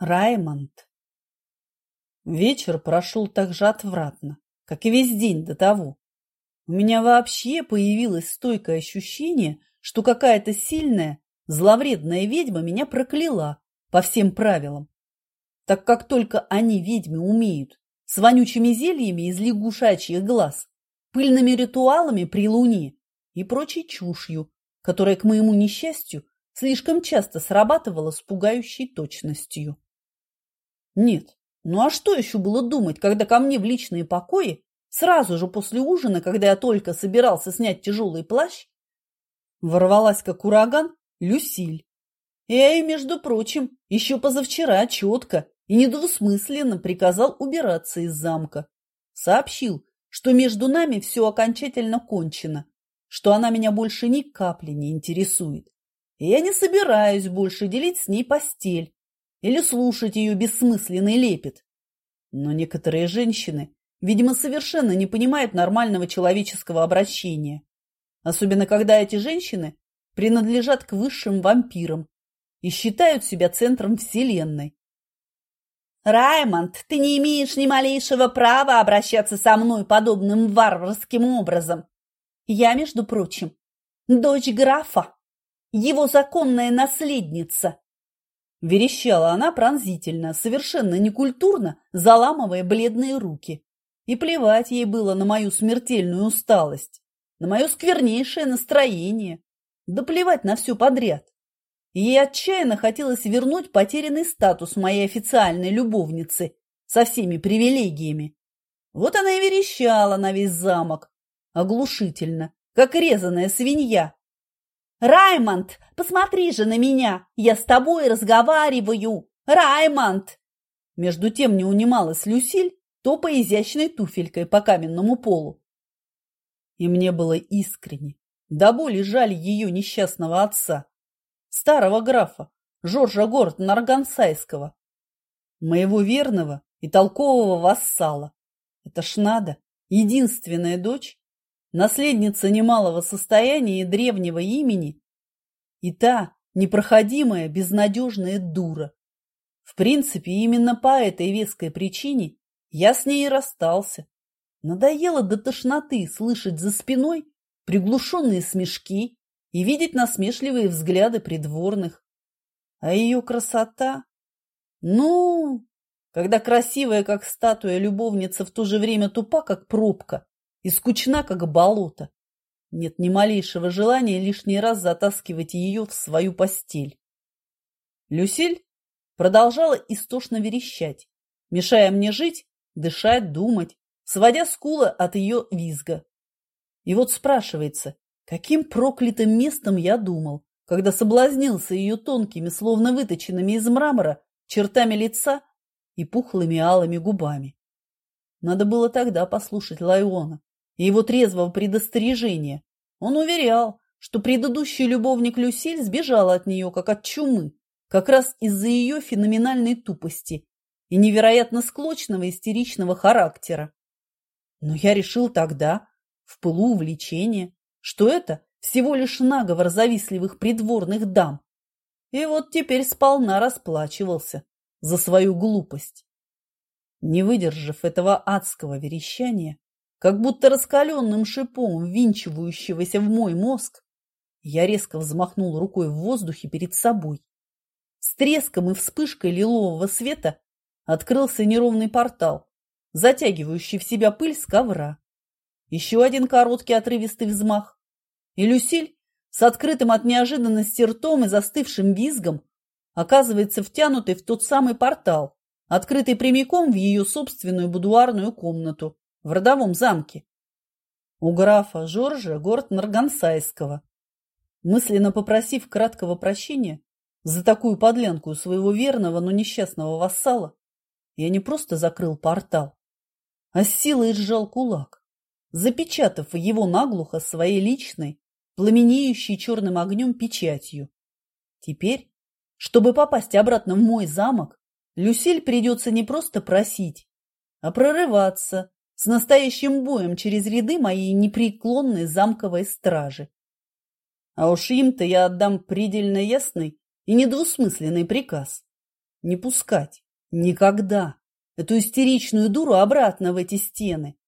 Раймонд. Вечер прошел так же отвратно, как и весь день до того. У меня вообще появилось стойкое ощущение, что какая-то сильная, зловредная ведьма меня прокляла по всем правилам. Так как только они, ведьмы, умеют с вонючими зельями из лягушачьих глаз, пыльными ритуалами при луне и прочей чушью, которая, к моему несчастью, слишком часто срабатывала с пугающей точностью. Нет, ну а что еще было думать, когда ко мне в личные покои, сразу же после ужина, когда я только собирался снять тяжелый плащ, ворвалась как ураган Люсиль. Я ей, между прочим, еще позавчера четко и недвусмысленно приказал убираться из замка. Сообщил, что между нами все окончательно кончено, что она меня больше ни капли не интересует. И я не собираюсь больше делить с ней постель, или слушать ее бессмысленный лепет. Но некоторые женщины, видимо, совершенно не понимают нормального человеческого обращения. Особенно, когда эти женщины принадлежат к высшим вампирам и считают себя центром Вселенной. «Раймонд, ты не имеешь ни малейшего права обращаться со мной подобным варварским образом. Я, между прочим, дочь графа, его законная наследница. Верещала она пронзительно, совершенно некультурно, заламывая бледные руки. И плевать ей было на мою смертельную усталость, на мое сквернейшее настроение. Да плевать на все подряд. Ей отчаянно хотелось вернуть потерянный статус моей официальной любовницы со всеми привилегиями. Вот она и верещала на весь замок, оглушительно, как резаная свинья, «Раймонд, посмотри же на меня! Я с тобой разговариваю! Раймонд!» Между тем не унималась Люсиль, топая изящной туфелькой по каменному полу. И мне было искренне, до боли жаль ее несчастного отца, старого графа, Жоржа Горд Наргансайского, моего верного и толкового вассала. Это ж надо, единственная дочь наследница немалого состояния и древнего имени, и та непроходимая, безнадежная дура. В принципе, именно по этой веской причине я с ней и расстался. Надоело до тошноты слышать за спиной приглушенные смешки и видеть насмешливые взгляды придворных. А ее красота? Ну, когда красивая, как статуя любовница, в то же время тупа, как пробка, и скучна, как болото. Нет ни малейшего желания лишний раз затаскивать ее в свою постель. Люсиль продолжала истошно верещать, мешая мне жить, дышать, думать, сводя скулы от ее визга. И вот спрашивается, каким проклятым местом я думал, когда соблазнился ее тонкими, словно выточенными из мрамора, чертами лица и пухлыми алыми губами. Надо было тогда послушать Лайона, и его трезвого предостережения. Он уверял, что предыдущий любовник Люсиль сбежал от нее, как от чумы, как раз из-за ее феноменальной тупости и невероятно склочного истеричного характера. Но я решил тогда, в пылу увлечения, что это всего лишь наговор завистливых придворных дам. И вот теперь сполна расплачивался за свою глупость. Не выдержав этого адского верещания, как будто раскаленным шипом, ввинчивающегося в мой мозг, я резко взмахнул рукой в воздухе перед собой. С треском и вспышкой лилового света открылся неровный портал, затягивающий в себя пыль с ковра. Еще один короткий отрывистый взмах. И Люсиль с открытым от неожиданности ртом и застывшим визгом оказывается втянутой в тот самый портал, открытый прямиком в ее собственную будуарную комнату в родовом замке. У графа Жоржа город Наргансайского. Мысленно попросив краткого прощения за такую подлянку своего верного, но несчастного вассала, я не просто закрыл портал, а с силой сжал кулак, запечатав его наглухо своей личной, пламенеющей черным огнем печатью. Теперь, чтобы попасть обратно в мой замок, Люсиль придется не просто просить, а прорываться с настоящим боем через ряды моей непреклонной замковой стражи. А уж им-то я отдам предельно ясный и недвусмысленный приказ. Не пускать никогда эту истеричную дуру обратно в эти стены.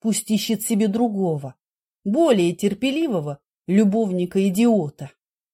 Пусть ищет себе другого, более терпеливого любовника-идиота.